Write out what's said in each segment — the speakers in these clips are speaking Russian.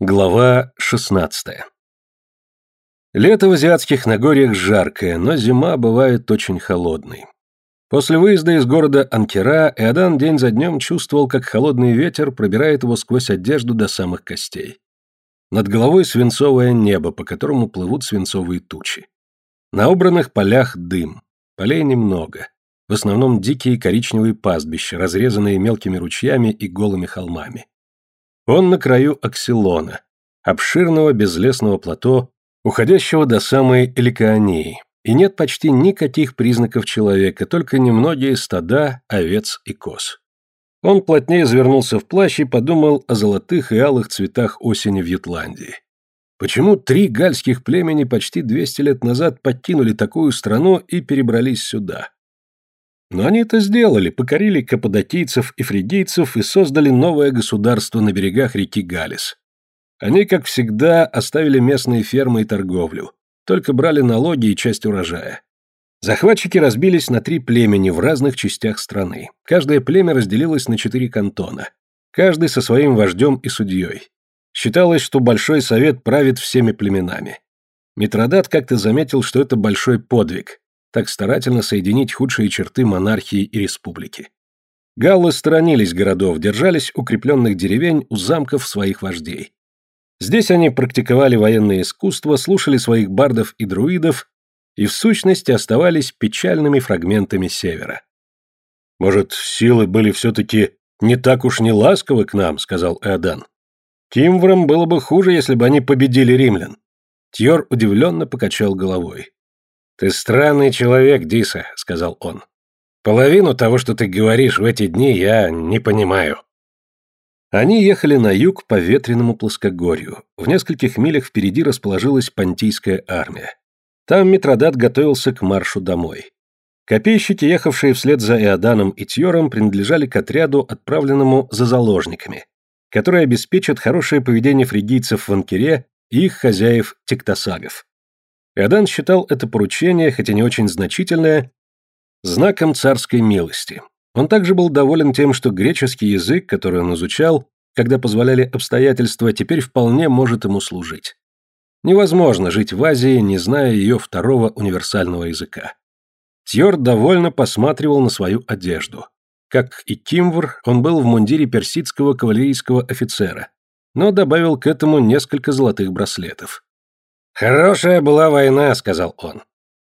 Глава 16 Лето в азиатских Нагорьях жаркое, но зима бывает очень холодной. После выезда из города Анкера Эодан день за днем чувствовал, как холодный ветер пробирает его сквозь одежду до самых костей. Над головой свинцовое небо, по которому плывут свинцовые тучи. На убранных полях дым. Полей немного. В основном дикие коричневые пастбища, разрезанные мелкими ручьями и голыми холмами. Он на краю Аксилона, обширного безлесного плато, уходящего до самой Эликаонии, и нет почти никаких признаков человека, только немногие стада, овец и коз. Он плотнее завернулся в плащ и подумал о золотых и алых цветах осени в Ютландии. Почему три гальских племени почти 200 лет назад покинули такую страну и перебрались сюда? Но они это сделали, покорили каппадокийцев и фригийцев и создали новое государство на берегах реки Галис. Они, как всегда, оставили местные фермы и торговлю, только брали налоги и часть урожая. Захватчики разбились на три племени в разных частях страны. Каждое племя разделилось на четыре кантона, каждый со своим вождем и судьей. Считалось, что Большой Совет правит всеми племенами. Митродат как-то заметил, что это большой подвиг, так старательно соединить худшие черты монархии и республики. Галлы сторонились городов, держались укрепленных деревень у замков своих вождей. Здесь они практиковали военное искусство, слушали своих бардов и друидов и в сущности оставались печальными фрагментами севера. «Может, силы были все-таки не так уж не ласковы к нам», — сказал Эодан. «Кимврам было бы хуже, если бы они победили римлян». Тьор удивленно покачал головой. «Ты странный человек, Диса», — сказал он. «Половину того, что ты говоришь в эти дни, я не понимаю». Они ехали на юг по ветреному плоскогорью. В нескольких милях впереди расположилась понтийская армия. Там Митродат готовился к маршу домой. Копейщики, ехавшие вслед за Иоданом и Тьором, принадлежали к отряду, отправленному за заложниками, которые обеспечат хорошее поведение фригийцев в Анкере и их хозяев тектосагов. Иодан считал это поручение, хотя не очень значительное, знаком царской милости. Он также был доволен тем, что греческий язык, который он изучал, когда позволяли обстоятельства, теперь вполне может ему служить. Невозможно жить в Азии, не зная ее второго универсального языка. Тьор довольно посматривал на свою одежду. Как и Кимвр, он был в мундире персидского кавалерийского офицера, но добавил к этому несколько золотых браслетов. «Хорошая была война», — сказал он.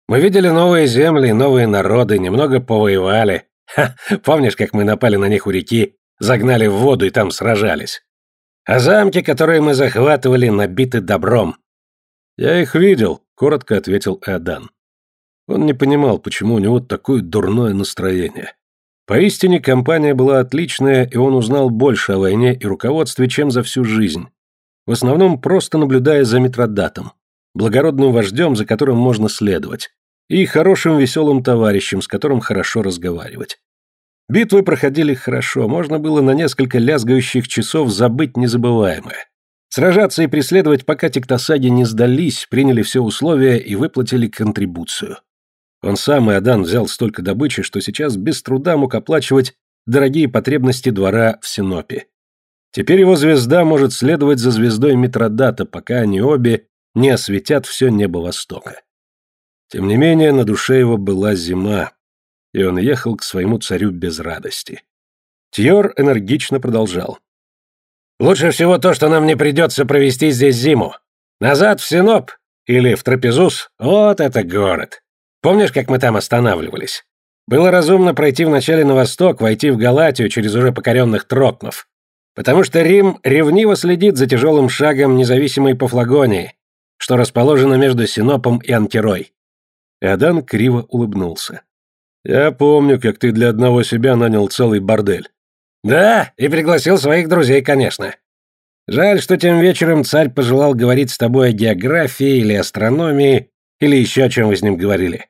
«Мы видели новые земли, новые народы, немного повоевали. Ха, помнишь, как мы напали на них у реки, загнали в воду и там сражались? А замки, которые мы захватывали, набиты добром». «Я их видел», — коротко ответил Эодан. Он не понимал, почему у него такое дурное настроение. Поистине, компания была отличная, и он узнал больше о войне и руководстве, чем за всю жизнь. В основном просто наблюдая за Митродатом благородным вождем, за которым можно следовать, и хорошим веселым товарищем, с которым хорошо разговаривать. Битвы проходили хорошо, можно было на несколько лязгающих часов забыть незабываемое. Сражаться и преследовать, пока тектосаги не сдались, приняли все условия и выплатили контрибуцию. Он сам и Адан взял столько добычи, что сейчас без труда мог оплачивать дорогие потребности двора в Синопе. Теперь его звезда может следовать за звездой Митродата, пока они обе не осветят все небо Востока. Тем не менее, на душе его была зима, и он ехал к своему царю без радости. Тьор энергично продолжал. «Лучше всего то, что нам не придется провести здесь зиму. Назад в Синоп или в Трапезус. Вот это город. Помнишь, как мы там останавливались? Было разумно пройти вначале на восток, войти в Галатию через уже покоренных Трокнов. Потому что Рим ревниво следит за тяжелым шагом независимой Пафлагонии, что расположено между Синопом и Анкерой. Иодан криво улыбнулся. «Я помню, как ты для одного себя нанял целый бордель». «Да, и пригласил своих друзей, конечно. Жаль, что тем вечером царь пожелал говорить с тобой о географии или астрономии, или еще о чем вы с ним говорили.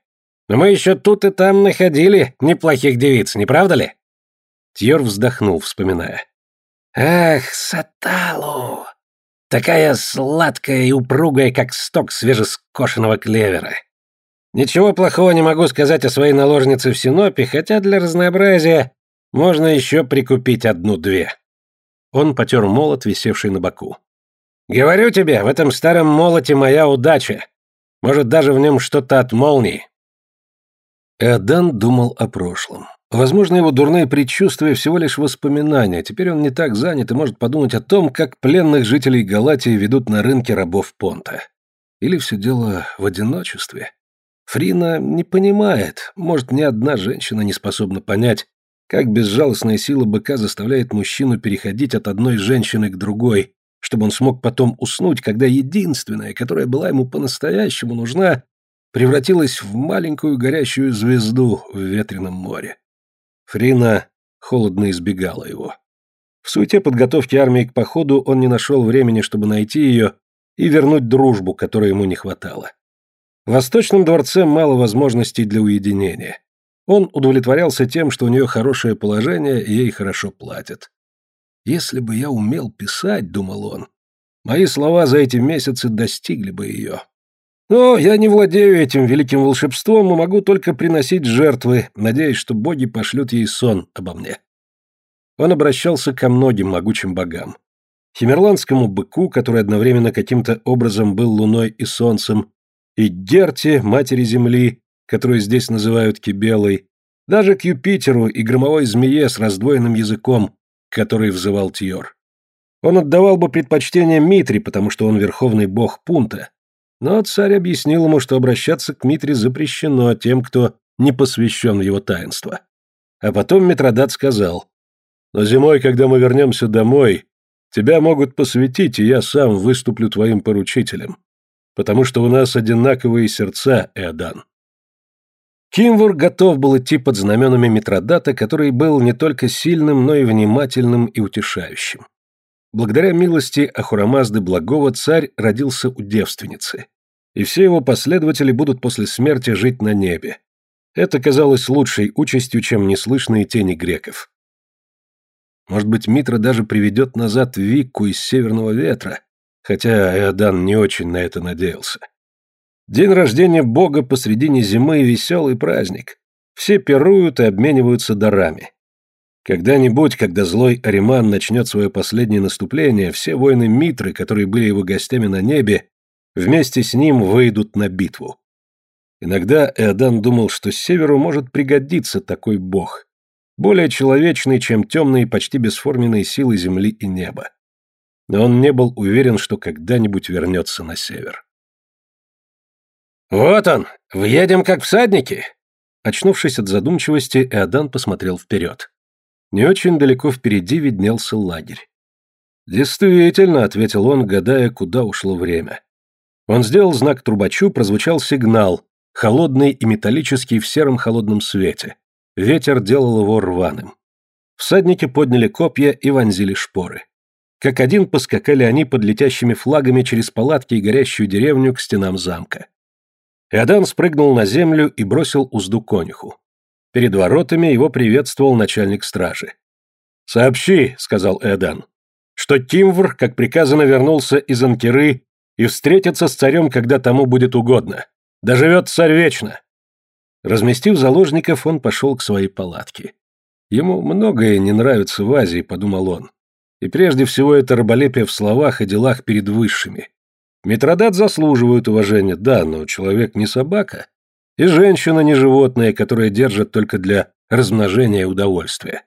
Но мы еще тут и там находили неплохих девиц, не правда ли?» Тьор вздохнул, вспоминая. «Ах, Саталу! Такая сладкая и упругая, как сток свежескошенного клевера. Ничего плохого не могу сказать о своей наложнице в Синопе, хотя для разнообразия можно еще прикупить одну-две. Он потер молот, висевший на боку. Говорю тебе, в этом старом молоте моя удача. Может, даже в нем что-то от молнии. Эодан думал о прошлом. Возможно, его дурные предчувствия всего лишь воспоминания. Теперь он не так занят и может подумать о том, как пленных жителей Галатии ведут на рынке рабов Понта. Или все дело в одиночестве. Фрина не понимает, может, ни одна женщина не способна понять, как безжалостная сила быка заставляет мужчину переходить от одной женщины к другой, чтобы он смог потом уснуть, когда единственная, которая была ему по-настоящему нужна, превратилась в маленькую горящую звезду в ветреном море. Фрина холодно избегала его. В суете подготовки армии к походу он не нашел времени, чтобы найти ее и вернуть дружбу, которой ему не хватало. В Восточном дворце мало возможностей для уединения. Он удовлетворялся тем, что у нее хорошее положение и ей хорошо платят. «Если бы я умел писать», — думал он, — «мои слова за эти месяцы достигли бы ее». Но я не владею этим великим волшебством и могу только приносить жертвы, надеясь, что боги пошлют ей сон обо мне. Он обращался ко многим могучим богам. Химерландскому быку, который одновременно каким-то образом был луной и солнцем, и Герте, матери земли, которую здесь называют Кибелой, даже к Юпитеру и громовой змее с раздвоенным языком, который взывал Тьор. Он отдавал бы предпочтение Митре, потому что он верховный бог Пунта, но царь объяснил ему, что обращаться к Митре запрещено тем, кто не посвящен в его таинство. А потом Митродат сказал, «Но зимой, когда мы вернемся домой, тебя могут посвятить, и я сам выступлю твоим поручителем, потому что у нас одинаковые сердца, Эодан». Кимвур готов был идти под знаменами Митродата, который был не только сильным, но и внимательным и утешающим. Благодаря милости Ахурамазды Благого царь родился у девственницы, и все его последователи будут после смерти жить на небе. Это казалось лучшей участью, чем неслышные тени греков. Может быть, Митра даже приведет назад Викку из Северного Ветра, хотя Эодан не очень на это надеялся. День рождения бога посредине зимы – веселый праздник. Все пируют и обмениваются дарами. Когда-нибудь, когда злой Ариман начнет свое последнее наступление, все воины Митры, которые были его гостями на небе, вместе с ним выйдут на битву. Иногда Эодан думал, что северу может пригодиться такой бог, более человечный, чем темные, почти бесформенные силы земли и неба. Но он не был уверен, что когда-нибудь вернется на север. «Вот он! Въедем как всадники!» Очнувшись от задумчивости, Эодан посмотрел вперед. Не очень далеко впереди виднелся лагерь. «Действительно», — ответил он, гадая, куда ушло время. Он сделал знак трубачу, прозвучал сигнал, холодный и металлический в сером холодном свете. Ветер делал его рваным. Всадники подняли копья и вонзили шпоры. Как один поскакали они под летящими флагами через палатки и горящую деревню к стенам замка. Иодан спрыгнул на землю и бросил узду конюху. Перед воротами его приветствовал начальник стражи. «Сообщи», — сказал Эдан, — «что Тимвр, как приказано, вернулся из Анкеры и встретится с царем, когда тому будет угодно. Доживет царь вечно». Разместив заложников, он пошел к своей палатке. Ему многое не нравится в Азии, подумал он. И прежде всего это раболепие в словах и делах перед высшими. Митродат заслуживает уважения, да, но человек не собака. И женщина не животное, которое держат только для размножения удовольствия.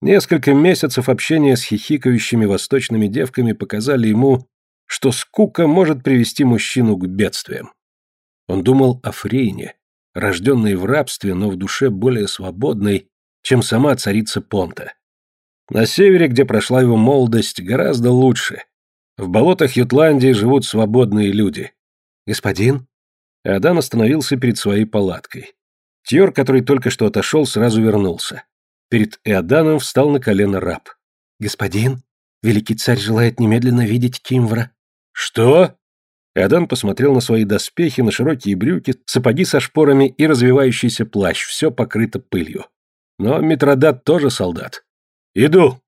Несколько месяцев общения с хихикающими восточными девками показали ему, что скука может привести мужчину к бедствиям. Он думал о Фрейне, рожденной в рабстве, но в душе более свободной, чем сама царица Понта. На севере, где прошла его молодость, гораздо лучше, в болотах Ютландии живут свободные люди. Господин? Адан остановился перед своей палаткой. Тьор, который только что отошел, сразу вернулся. Перед Эоданом встал на колено раб. «Господин, великий царь желает немедленно видеть Кимвра». «Что?» Эодан посмотрел на свои доспехи, на широкие брюки, сапоги со шпорами и развивающийся плащ, все покрыто пылью. Но Митродат тоже солдат. «Иду!»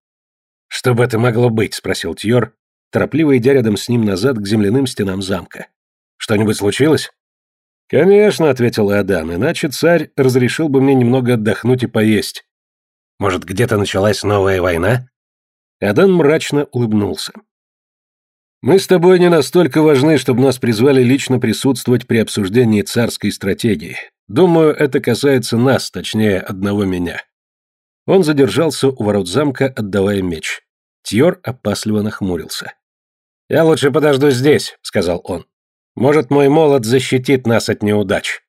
«Что бы это могло быть?» — спросил Тьор, торопливо идя рядом с ним назад к земляным стенам замка. «Что-нибудь случилось?» «Конечно», — ответил Иодан, — «иначе царь разрешил бы мне немного отдохнуть и поесть». «Может, где-то началась новая война?» Иодан мрачно улыбнулся. Мы с тобой не настолько важны, чтобы нас призвали лично присутствовать при обсуждении царской стратегии. Думаю, это касается нас, точнее, одного меня. Он задержался у ворот замка, отдавая меч. Тьор опасливо нахмурился. «Я лучше подожду здесь», — сказал он. «Может, мой молот защитит нас от неудач».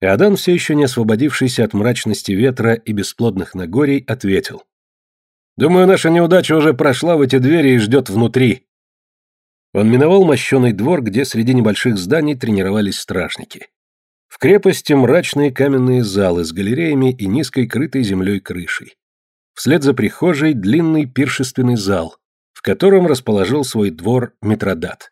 Иодан, все еще не освободившийся от мрачности ветра и бесплодных нагорий, ответил. «Думаю, наша неудача уже прошла в эти двери и ждет внутри». Он миновал мощеный двор, где среди небольших зданий тренировались стражники. В крепости мрачные каменные залы с галереями и низкой крытой землей крышей. Вслед за прихожей длинный пиршественный зал, в котором расположил свой двор Митродат.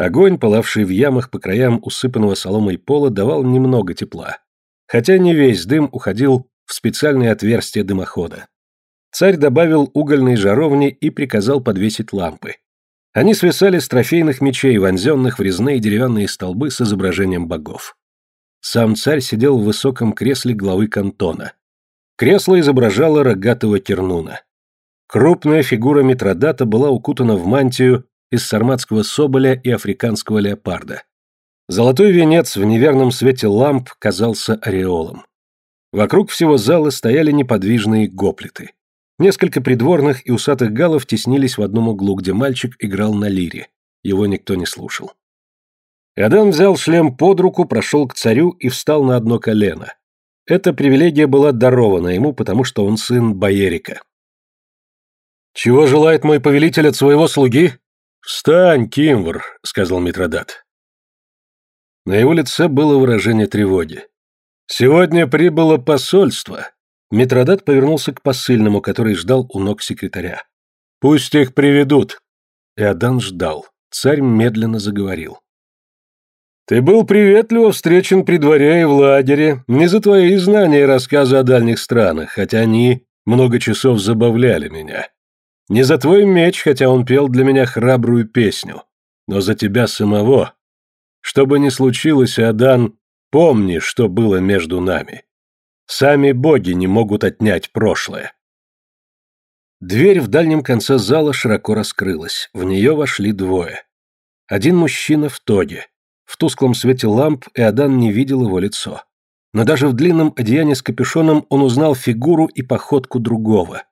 Огонь, пылавший в ямах по краям усыпанного соломой пола, давал немного тепла, хотя не весь дым уходил в специальные отверстия дымохода. Царь добавил угольные жаровни и приказал подвесить лампы. Они свисали с трофейных мечей, вонзенных в резные деревянные столбы с изображением богов. Сам царь сидел в высоком кресле главы кантона. Кресло изображало рогатого кернуна. Крупная фигура Митродата была укутана в мантию из сарматского соболя и африканского леопарда. Золотой венец в неверном свете ламп казался ореолом. Вокруг всего зала стояли неподвижные гоплиты. Несколько придворных и усатых галов теснились в одном углу, где мальчик играл на лире. Его никто не слушал. Иодан взял шлем под руку, прошел к царю и встал на одно колено. Эта привилегия была дарована ему, потому что он сын Боерика. «Чего желает мой повелитель от своего слуги?» «Встань, Кимвр», — сказал Митродат. На его лице было выражение тревоги. «Сегодня прибыло посольство». Митродат повернулся к посыльному, который ждал у ног секретаря. «Пусть их приведут». Иодан ждал. Царь медленно заговорил. «Ты был приветливо встречен при дворе и в лагере, не за твои знания и рассказы о дальних странах, хотя они много часов забавляли меня. Не за твой меч, хотя он пел для меня храбрую песню, но за тебя самого. Что бы ни случилось, Адан, помни, что было между нами. Сами боги не могут отнять прошлое. Дверь в дальнем конце зала широко раскрылась. В нее вошли двое. Один мужчина в тоге. В тусклом свете ламп Иодан не видел его лицо. Но даже в длинном одеянии с капюшоном он узнал фигуру и походку другого.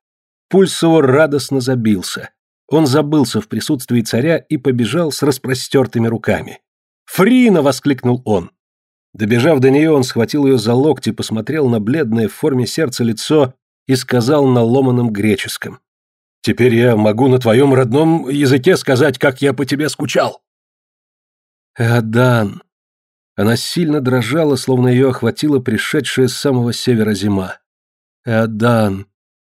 Пульс его радостно забился. Он забылся в присутствии царя и побежал с распростертыми руками. «Фрина!» — воскликнул он. Добежав до нее, он схватил ее за локти, посмотрел на бледное в форме сердца лицо и сказал на ломаном греческом. «Теперь я могу на твоем родном языке сказать, как я по тебе скучал». «Эодан!» Она сильно дрожала, словно ее охватила пришедшая с самого севера зима. «Эодан,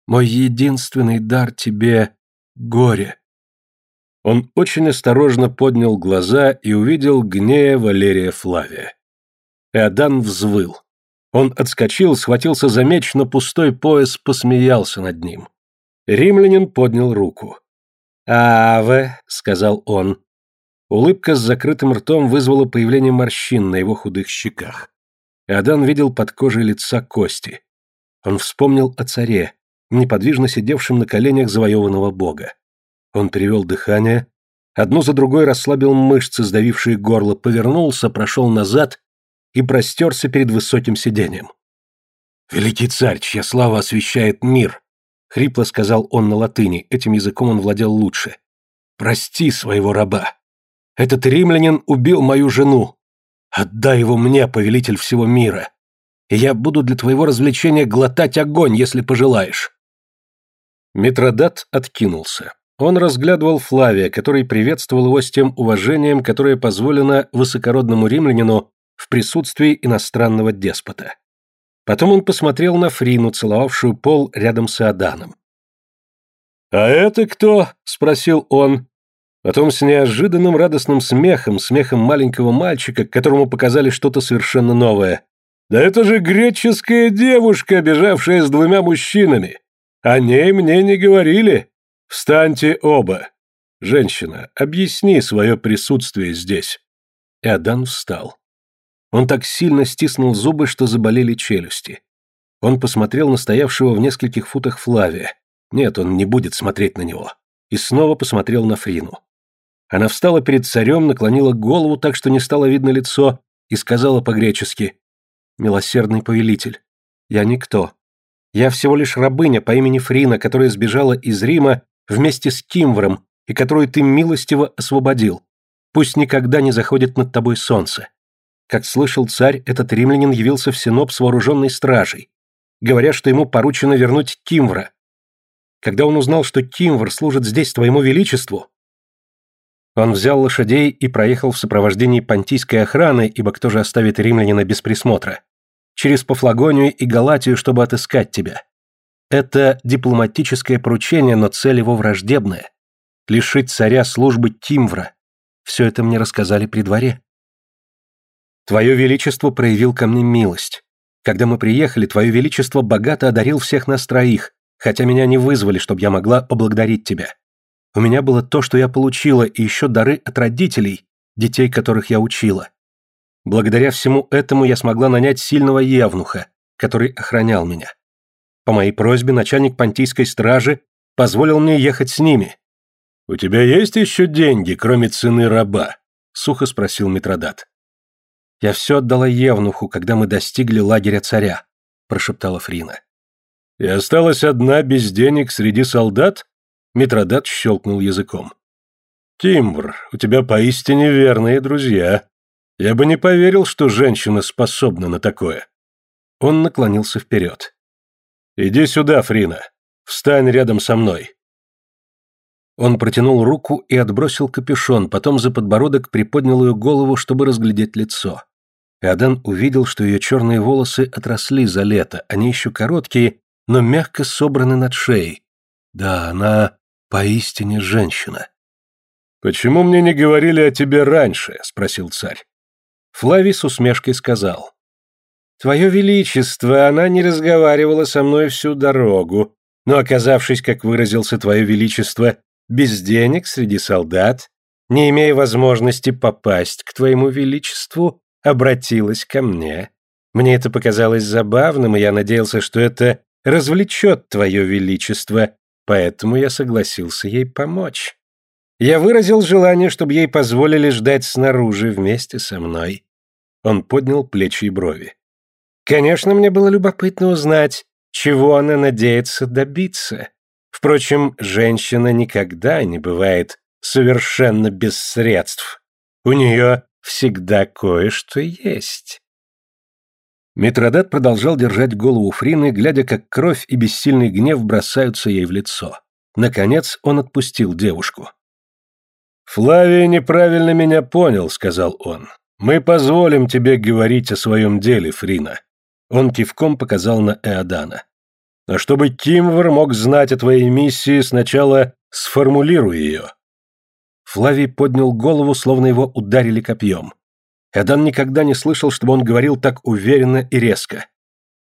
мой единственный дар тебе — горе». Он очень осторожно поднял глаза и увидел гнея Валерия Флавия. Эодан взвыл. Он отскочил, схватился за меч, но пустой пояс посмеялся над ним. Римлянин поднял руку. «Аве», — сказал он. Улыбка с закрытым ртом вызвала появление морщин на его худых щеках. Эодан видел под кожей лица кости. Он вспомнил о царе, неподвижно сидевшим на коленях завоеванного бога. Он перевел дыхание, одну за другой расслабил мышцы, сдавившие горло, повернулся, прошел назад и простерся перед высоким сиденьем. «Великий царь, чья слава освещает мир!» — хрипло сказал он на латыни, этим языком он владел лучше. «Прости своего раба. Этот римлянин убил мою жену. Отдай его мне, повелитель всего мира, и я буду для твоего развлечения глотать огонь, если пожелаешь». Митродат откинулся. Он разглядывал Флавия, который приветствовал его с тем уважением, которое позволено высокородному римлянину в присутствии иностранного деспота. Потом он посмотрел на Фрину, целовавшую пол рядом с Аданом. «А это кто?» — спросил он. Потом с неожиданным радостным смехом, смехом маленького мальчика, которому показали что-то совершенно новое. «Да это же греческая девушка, бежавшая с двумя мужчинами!» О ней мне не говорили. Встаньте оба. Женщина, объясни свое присутствие здесь. Иодан встал. Он так сильно стиснул зубы, что заболели челюсти. Он посмотрел на стоявшего в нескольких футах Флавия. Нет, он не будет смотреть на него. И снова посмотрел на Фрину. Она встала перед царем, наклонила голову так, что не стало видно лицо, и сказала по-гречески «Милосердный повелитель, я никто. Я всего лишь рабыня по имени Фрина, которая сбежала из Рима вместе с Кимвром и которую ты милостиво освободил. Пусть никогда не заходит над тобой солнце. Как слышал царь, этот римлянин явился в Синоп с вооруженной стражей, говоря, что ему поручено вернуть Кимвра. Когда он узнал, что Кимвр служит здесь твоему величеству, он взял лошадей и проехал в сопровождении понтийской охраны, ибо кто же оставит римлянина без присмотра, через Пафлагонию и Галатию, чтобы отыскать тебя. Это дипломатическое поручение, но цель его враждебная. Лишить царя службы Тимвра. Все это мне рассказали при дворе. Твое Величество проявил ко мне милость. Когда мы приехали, Твое Величество богато одарил всех нас троих, хотя меня не вызвали, чтобы я могла поблагодарить тебя. У меня было то, что я получила, и еще дары от родителей, детей которых я учила. Благодаря всему этому я смогла нанять сильного евнуха, который охранял меня. По моей просьбе начальник понтийской стражи позволил мне ехать с ними. «У тебя есть еще деньги, кроме цены раба?» — сухо спросил Митродат. «Я все отдала Евнуху, когда мы достигли лагеря царя», — прошептала Фрина. «И осталась одна без денег среди солдат?» Митродат щелкнул языком. «Тимбр, у тебя поистине верные друзья. Я бы не поверил, что женщина способна на такое». Он наклонился вперед. «Иди сюда, Фрина. Встань рядом со мной». Он протянул руку и отбросил капюшон, потом за подбородок приподнял ее голову, чтобы разглядеть лицо. Иодан увидел, что ее черные волосы отросли за лето, они еще короткие, но мягко собраны над шеей. Да, она поистине женщина. «Почему мне не говорили о тебе раньше?» — спросил царь. Флавий с усмешкой сказал. «Твое Величество, она не разговаривала со мной всю дорогу, но, оказавшись, как выразился Твое Величество, без денег среди солдат, не имея возможности попасть к Твоему Величеству, обратилась ко мне. Мне это показалось забавным, и я надеялся, что это развлечет Твое Величество, поэтому я согласился ей помочь. Я выразил желание, чтобы ей позволили ждать снаружи вместе со мной. Он поднял плечи и брови. Конечно, мне было любопытно узнать, чего она надеется добиться. Впрочем, женщина никогда не бывает совершенно без средств. У нее всегда кое-что есть. Митродат продолжал держать голову Фрины, глядя, как кровь и бессильный гнев бросаются ей в лицо. Наконец он отпустил девушку. «Флавий неправильно меня понял», — сказал он. «Мы позволим тебе говорить о своем деле, Фрина». Он кивком показал на Эодана. «Но чтобы Кимвр мог знать о твоей миссии, сначала сформулируй ее». Флавий поднял голову, словно его ударили копьем. Эдан никогда не слышал, чтобы он говорил так уверенно и резко.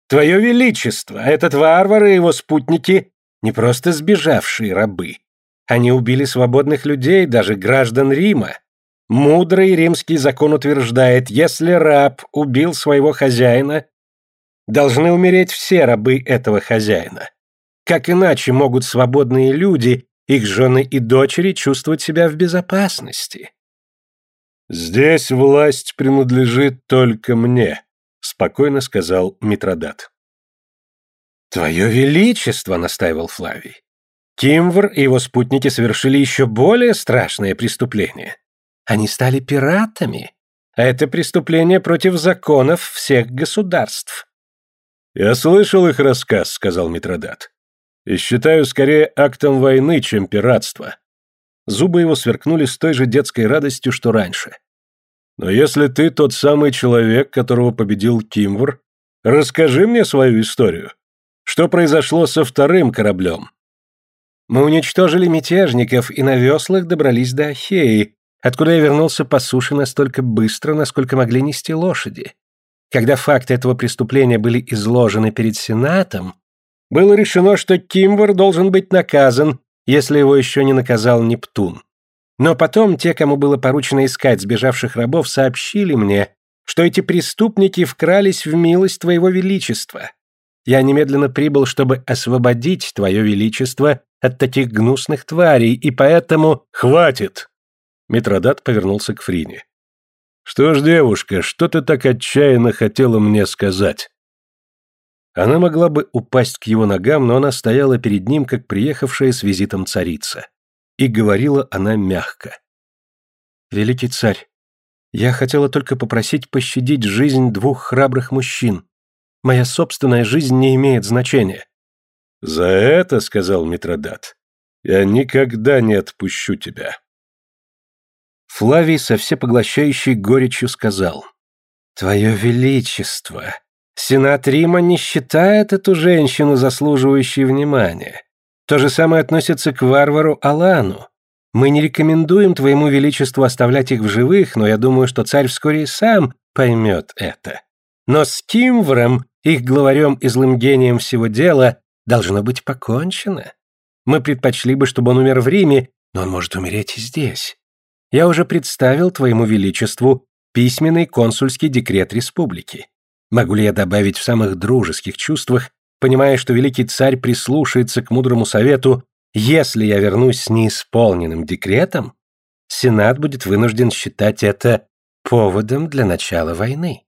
«Твое Величество, этот варвар и его спутники не просто сбежавшие рабы. Они убили свободных людей, даже граждан Рима. Мудрый римский закон утверждает, если раб убил своего хозяина, должны умереть все рабы этого хозяина. Как иначе могут свободные люди, их жены и дочери чувствовать себя в безопасности? «Здесь власть принадлежит только мне», — спокойно сказал Митродат. «Твое Величество», — настаивал Флавий. Кимвр и его спутники совершили еще более страшное преступление. Они стали пиратами, а это преступление против законов всех государств. «Я слышал их рассказ», — сказал Митродат. «И считаю скорее актом войны, чем пиратства. Зубы его сверкнули с той же детской радостью, что раньше. «Но если ты тот самый человек, которого победил Кимвр, расскажи мне свою историю. Что произошло со вторым кораблем?» «Мы уничтожили мятежников и на веслах добрались до Ахеи, откуда я вернулся по суше настолько быстро, насколько могли нести лошади. Когда факты этого преступления были изложены перед Сенатом, было решено, что Кимвр должен быть наказан, если его еще не наказал Нептун. Но потом те, кому было поручено искать сбежавших рабов, сообщили мне, что эти преступники вкрались в милость Твоего Величества. Я немедленно прибыл, чтобы освободить Твое Величество от таких гнусных тварей, и поэтому... «Хватит!» Митродат повернулся к Фрине. «Что ж, девушка, что ты так отчаянно хотела мне сказать?» Она могла бы упасть к его ногам, но она стояла перед ним, как приехавшая с визитом царица. И говорила она мягко. «Великий царь, я хотела только попросить пощадить жизнь двух храбрых мужчин. Моя собственная жизнь не имеет значения». «За это, — сказал Митродат, — я никогда не отпущу тебя». Флавий со всепоглощающей горечью сказал. «Твое Величество, Сенат Рима не считает эту женщину заслуживающей внимания. То же самое относится к варвару Алану. Мы не рекомендуем твоему величеству оставлять их в живых, но я думаю, что царь вскоре и сам поймет это. Но с Кимвром, их главарем и злым гением всего дела, должно быть покончено. Мы предпочли бы, чтобы он умер в Риме, но он может умереть и здесь. Я уже представил твоему величеству письменный консульский декрет республики. Могу ли я добавить в самых дружеских чувствах, понимая, что великий царь прислушается к мудрому совету, если я вернусь с неисполненным декретом, Сенат будет вынужден считать это поводом для начала войны.